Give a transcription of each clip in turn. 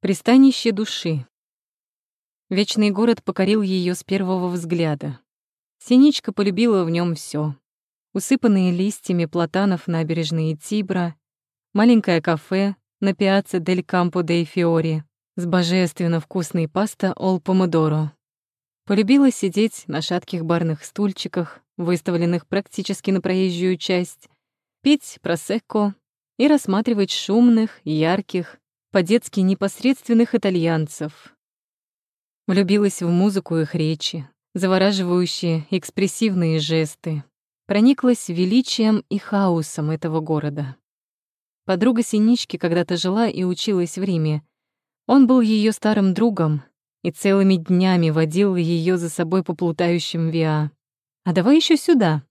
Пристанище души. Вечный город покорил ее с первого взгляда. Синичка полюбила в нем все: Усыпанные листьями платанов набережные Тибра, маленькое кафе на пиаце Дель Кампо дей Фиори с божественно вкусной паста Ол Помодоро. Полюбила сидеть на шатких барных стульчиках, выставленных практически на проезжую часть, пить просекко и рассматривать шумных, ярких, по-детски непосредственных итальянцев. Влюбилась в музыку их речи, завораживающие экспрессивные жесты. Прониклась величием и хаосом этого города. Подруга Синички когда-то жила и училась в Риме. Он был ее старым другом и целыми днями водил ее за собой по плутающим Виа. «А давай еще сюда».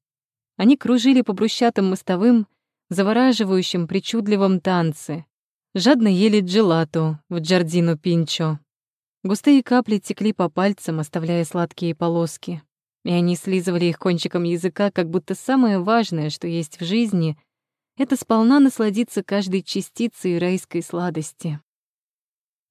Они кружили по брусчатым мостовым, завораживающим причудливом танце. Жадно ели джелату в Джардино Пинчо. Густые капли текли по пальцам, оставляя сладкие полоски. И они слизывали их кончиком языка, как будто самое важное, что есть в жизни, это сполна насладиться каждой частицей райской сладости.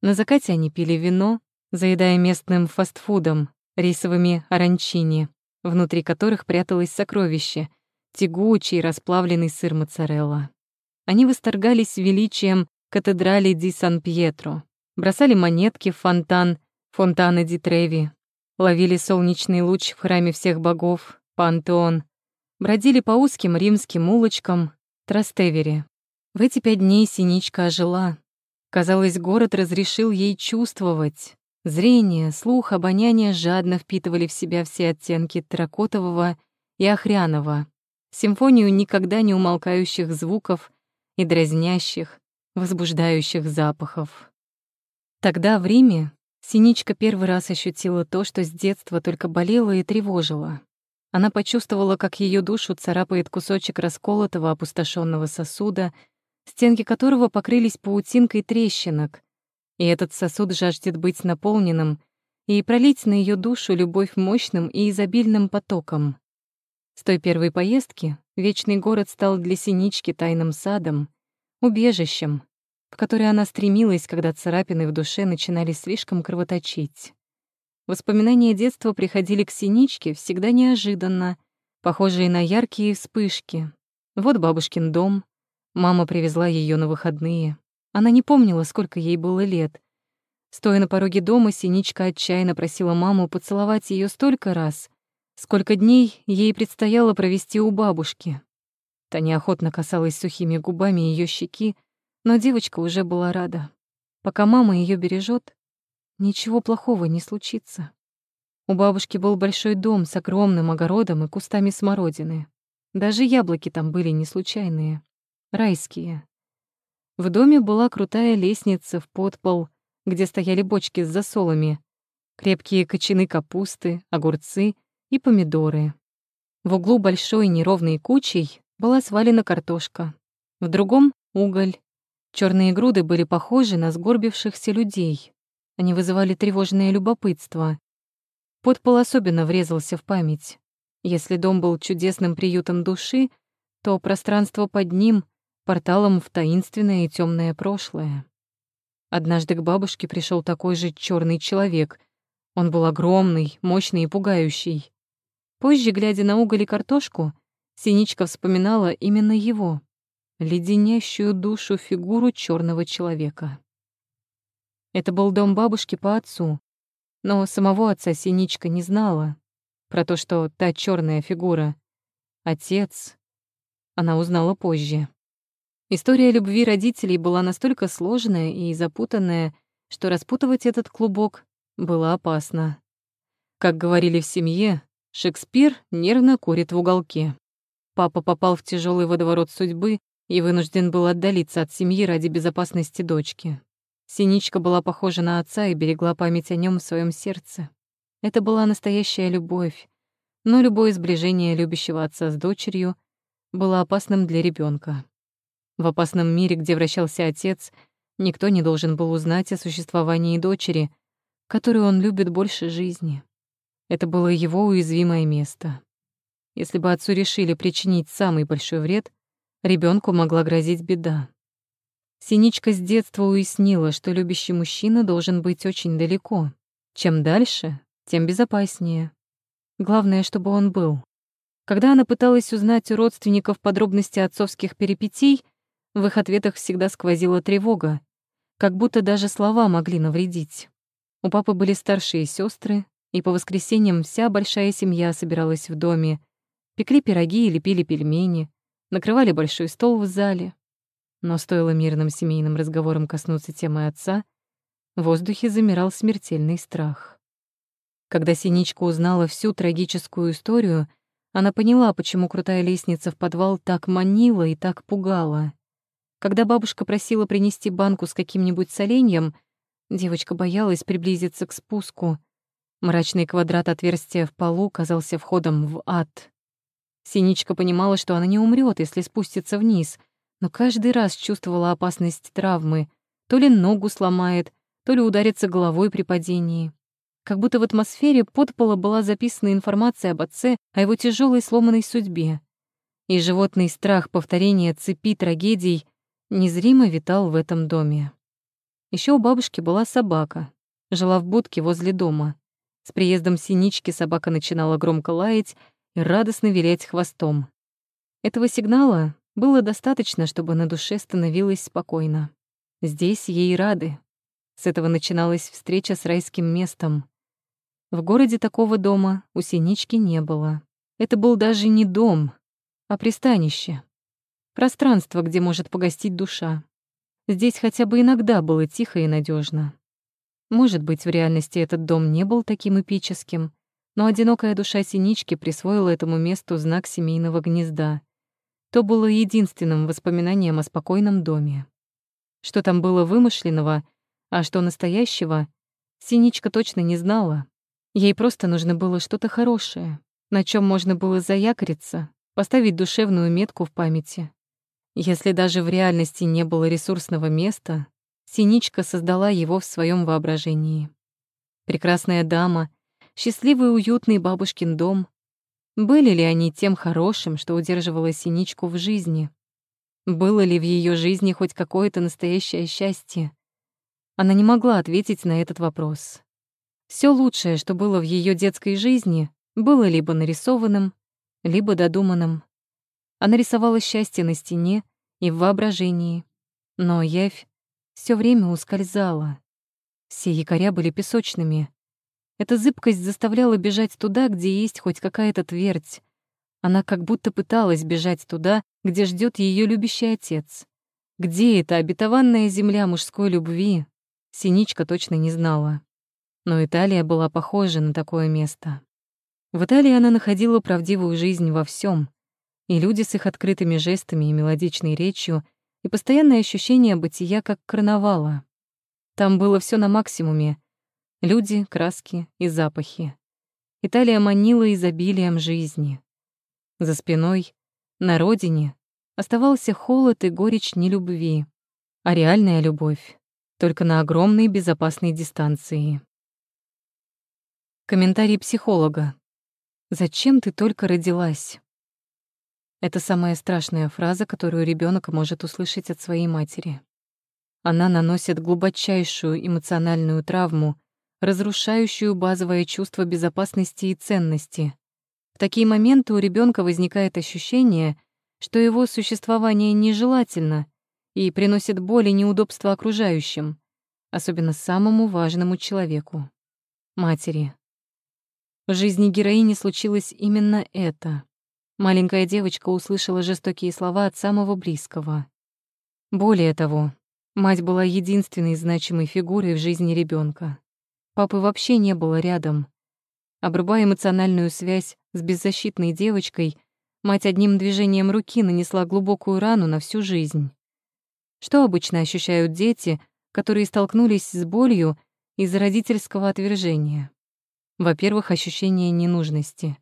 На закате они пили вино, заедая местным фастфудом, рисовыми оранчини, внутри которых пряталось сокровище — тягучий расплавленный сыр моцарелла. Они восторгались величием катедрали ди Сан-Пьетро, бросали монетки в фонтан Фонтана ди Треви, ловили солнечный луч в храме всех богов, Пантеон, бродили по узким римским улочкам Трастевере. В эти пять дней Синичка ожила. Казалось, город разрешил ей чувствовать. Зрение, слух, обоняние жадно впитывали в себя все оттенки терракотового и охряного, симфонию никогда не умолкающих звуков и дразнящих, возбуждающих запахов. Тогда в Риме Синичка первый раз ощутила то, что с детства только болело и тревожило. Она почувствовала, как ее душу царапает кусочек расколотого опустошенного сосуда, стенки которого покрылись паутинкой трещинок, и этот сосуд жаждет быть наполненным и пролить на ее душу любовь мощным и изобильным потоком. С той первой поездки Вечный город стал для Синички тайным садом, убежищем, в которое она стремилась, когда царапины в душе начинали слишком кровоточить. Воспоминания детства приходили к Синичке всегда неожиданно, похожие на яркие вспышки. Вот бабушкин дом. Мама привезла ее на выходные. Она не помнила, сколько ей было лет. Стоя на пороге дома, Синичка отчаянно просила маму поцеловать ее столько раз, Сколько дней ей предстояло провести у бабушки. Та неохотно касалась сухими губами ее щеки, но девочка уже была рада. Пока мама ее бережет, ничего плохого не случится. У бабушки был большой дом с огромным огородом и кустами смородины. Даже яблоки там были не случайные, райские. В доме была крутая лестница в подпол, где стояли бочки с засолами, крепкие кочаны капусты, огурцы и помидоры. В углу большой неровной кучей была свалена картошка, в другом — уголь. Черные груды были похожи на сгорбившихся людей. Они вызывали тревожное любопытство. Подпол особенно врезался в память. Если дом был чудесным приютом души, то пространство под ним — порталом в таинственное и темное прошлое. Однажды к бабушке пришел такой же черный человек. Он был огромный, мощный и пугающий. Позже, глядя на уголь и картошку, Синичка вспоминала именно его, леденящую душу фигуру черного человека. Это был дом бабушки по отцу, но самого отца Синичка не знала. Про то, что та черная фигура — отец, она узнала позже. История любви родителей была настолько сложная и запутанная, что распутывать этот клубок было опасно. Как говорили в семье, Шекспир нервно курит в уголке. Папа попал в тяжелый водоворот судьбы и вынужден был отдалиться от семьи ради безопасности дочки. Синичка была похожа на отца и берегла память о нем в своем сердце. Это была настоящая любовь, но любое сближение любящего отца с дочерью было опасным для ребенка. В опасном мире, где вращался отец, никто не должен был узнать о существовании дочери, которую он любит больше жизни. Это было его уязвимое место. Если бы отцу решили причинить самый большой вред, ребенку могла грозить беда. Синичка с детства уяснила, что любящий мужчина должен быть очень далеко. Чем дальше, тем безопаснее. Главное, чтобы он был. Когда она пыталась узнать у родственников подробности отцовских перипетий, в их ответах всегда сквозила тревога, как будто даже слова могли навредить. У папы были старшие сестры, и по воскресеньям вся большая семья собиралась в доме, пекли пироги и лепили пельмени, накрывали большой стол в зале. Но стоило мирным семейным разговорам коснуться темы отца, в воздухе замирал смертельный страх. Когда Синичка узнала всю трагическую историю, она поняла, почему крутая лестница в подвал так манила и так пугала. Когда бабушка просила принести банку с каким-нибудь соленьем, девочка боялась приблизиться к спуску. Мрачный квадрат отверстия в полу казался входом в ад. Синичка понимала, что она не умрет, если спустится вниз, но каждый раз чувствовала опасность травмы. То ли ногу сломает, то ли ударится головой при падении как будто в атмосфере подпола была записана информация об отце, о его тяжелой сломанной судьбе. И животный страх повторения цепи трагедий незримо витал в этом доме. Еще у бабушки была собака, жила в будке возле дома. С приездом синички собака начинала громко лаять и радостно вилять хвостом. Этого сигнала было достаточно, чтобы на душе становилось спокойно. Здесь ей рады. С этого начиналась встреча с райским местом. В городе такого дома у Синички не было. Это был даже не дом, а пристанище. Пространство, где может погостить душа. Здесь хотя бы иногда было тихо и надежно. Может быть, в реальности этот дом не был таким эпическим, но одинокая душа Синички присвоила этому месту знак семейного гнезда. То было единственным воспоминанием о спокойном доме. Что там было вымышленного, а что настоящего, Синичка точно не знала. Ей просто нужно было что-то хорошее, на чем можно было заякориться, поставить душевную метку в памяти. Если даже в реальности не было ресурсного места, Синичка создала его в своем воображении. Прекрасная дама, счастливый уютный бабушкин дом. Были ли они тем хорошим, что удерживало Синичку в жизни? Было ли в ее жизни хоть какое-то настоящее счастье? Она не могла ответить на этот вопрос. Все лучшее, что было в ее детской жизни, было либо нарисованным, либо додуманным. Она рисовала счастье на стене и в воображении, но явь все время ускользала. Все якоря были песочными. Эта зыбкость заставляла бежать туда, где есть хоть какая-то твердь. Она как будто пыталась бежать туда, где ждет ее любящий отец. Где эта обетованная земля мужской любви, Синичка точно не знала. Но Италия была похожа на такое место. В Италии она находила правдивую жизнь во всем, и люди с их открытыми жестами и мелодичной речью, и постоянное ощущение бытия как карнавала. Там было все на максимуме — люди, краски и запахи. Италия манила изобилием жизни. За спиной, на родине, оставался холод и горечь нелюбви, а реальная любовь — только на огромной безопасной дистанции. Комментарий психолога. «Зачем ты только родилась?» Это самая страшная фраза, которую ребенок может услышать от своей матери. Она наносит глубочайшую эмоциональную травму, разрушающую базовое чувство безопасности и ценности. В такие моменты у ребенка возникает ощущение, что его существование нежелательно и приносит боль и неудобства окружающим, особенно самому важному человеку — матери. В жизни героини случилось именно это. Маленькая девочка услышала жестокие слова от самого близкого. Более того, мать была единственной значимой фигурой в жизни ребенка. Папы вообще не было рядом. Обрубая эмоциональную связь с беззащитной девочкой, мать одним движением руки нанесла глубокую рану на всю жизнь. Что обычно ощущают дети, которые столкнулись с болью из-за родительского отвержения? Во-первых, ощущение ненужности.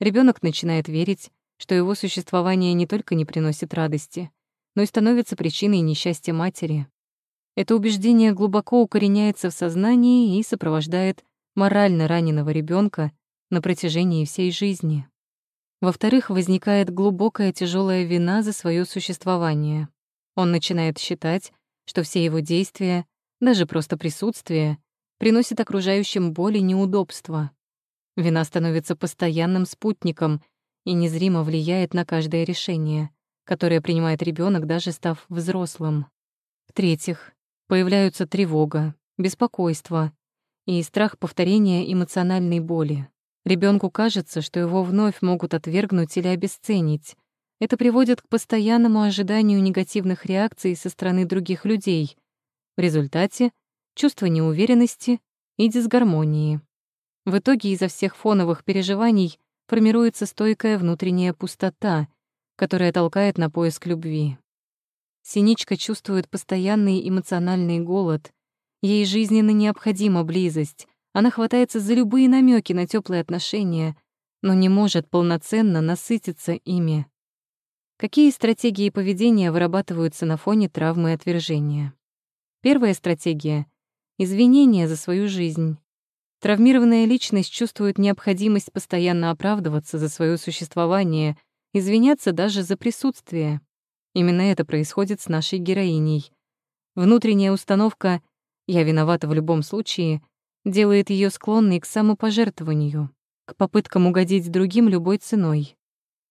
Ребенок начинает верить, что его существование не только не приносит радости, но и становится причиной несчастья матери. Это убеждение глубоко укореняется в сознании и сопровождает морально раненого ребенка на протяжении всей жизни. Во-вторых, возникает глубокая тяжелая вина за свое существование. Он начинает считать, что все его действия, даже просто присутствие, приносят окружающим боль и неудобства. Вина становится постоянным спутником и незримо влияет на каждое решение, которое принимает ребенок, даже став взрослым. В-третьих, появляются тревога, беспокойство и страх повторения эмоциональной боли. Ребенку кажется, что его вновь могут отвергнуть или обесценить. Это приводит к постоянному ожиданию негативных реакций со стороны других людей. В результате — чувство неуверенности и дисгармонии. В итоге из-за всех фоновых переживаний формируется стойкая внутренняя пустота, которая толкает на поиск любви. Синичка чувствует постоянный эмоциональный голод. Ей жизненно необходима близость. Она хватается за любые намеки на теплые отношения, но не может полноценно насытиться ими. Какие стратегии поведения вырабатываются на фоне травмы и отвержения? Первая стратегия — извинение за свою жизнь. Травмированная личность чувствует необходимость постоянно оправдываться за свое существование, извиняться даже за присутствие. Именно это происходит с нашей героиней. Внутренняя установка «я виновата в любом случае» делает ее склонной к самопожертвованию, к попыткам угодить другим любой ценой.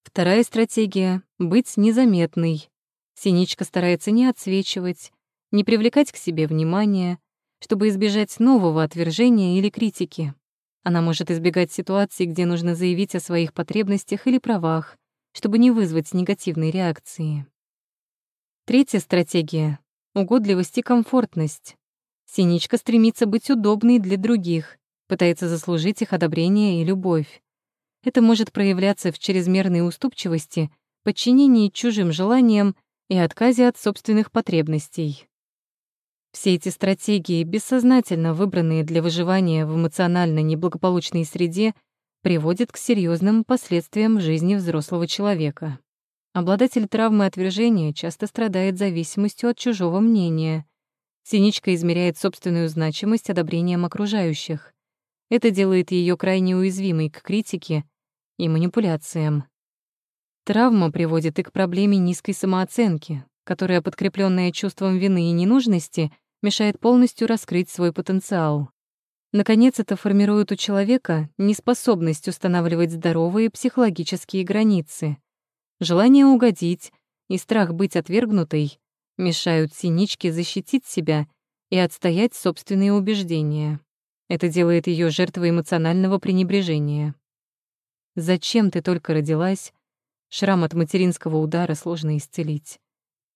Вторая стратегия — быть незаметной. Синичка старается не отсвечивать, не привлекать к себе внимания, чтобы избежать нового отвержения или критики. Она может избегать ситуаций, где нужно заявить о своих потребностях или правах, чтобы не вызвать негативной реакции. Третья стратегия — угодливость и комфортность. Синичка стремится быть удобной для других, пытается заслужить их одобрение и любовь. Это может проявляться в чрезмерной уступчивости, подчинении чужим желаниям и отказе от собственных потребностей. Все эти стратегии, бессознательно выбранные для выживания в эмоционально неблагополучной среде, приводят к серьезным последствиям жизни взрослого человека. Обладатель травмы отвержения часто страдает зависимостью от чужого мнения. Синичка измеряет собственную значимость одобрением окружающих. Это делает ее крайне уязвимой к критике и манипуляциям. Травма приводит и к проблеме низкой самооценки, которая, подкрепленная чувством вины и ненужности, мешает полностью раскрыть свой потенциал. Наконец, это формирует у человека неспособность устанавливать здоровые психологические границы. Желание угодить и страх быть отвергнутой мешают синичке защитить себя и отстоять собственные убеждения. Это делает ее жертвой эмоционального пренебрежения. Зачем ты только родилась? Шрам от материнского удара сложно исцелить.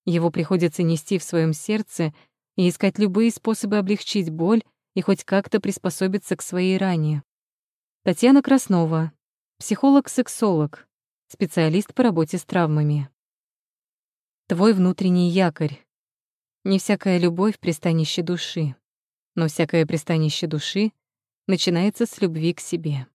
Его приходится нести в своем сердце и искать любые способы облегчить боль и хоть как-то приспособиться к своей ране. Татьяна Краснова, психолог-сексолог, специалист по работе с травмами. Твой внутренний якорь. Не всякая любовь — пристанище души но всякое пристанище души начинается с любви к себе.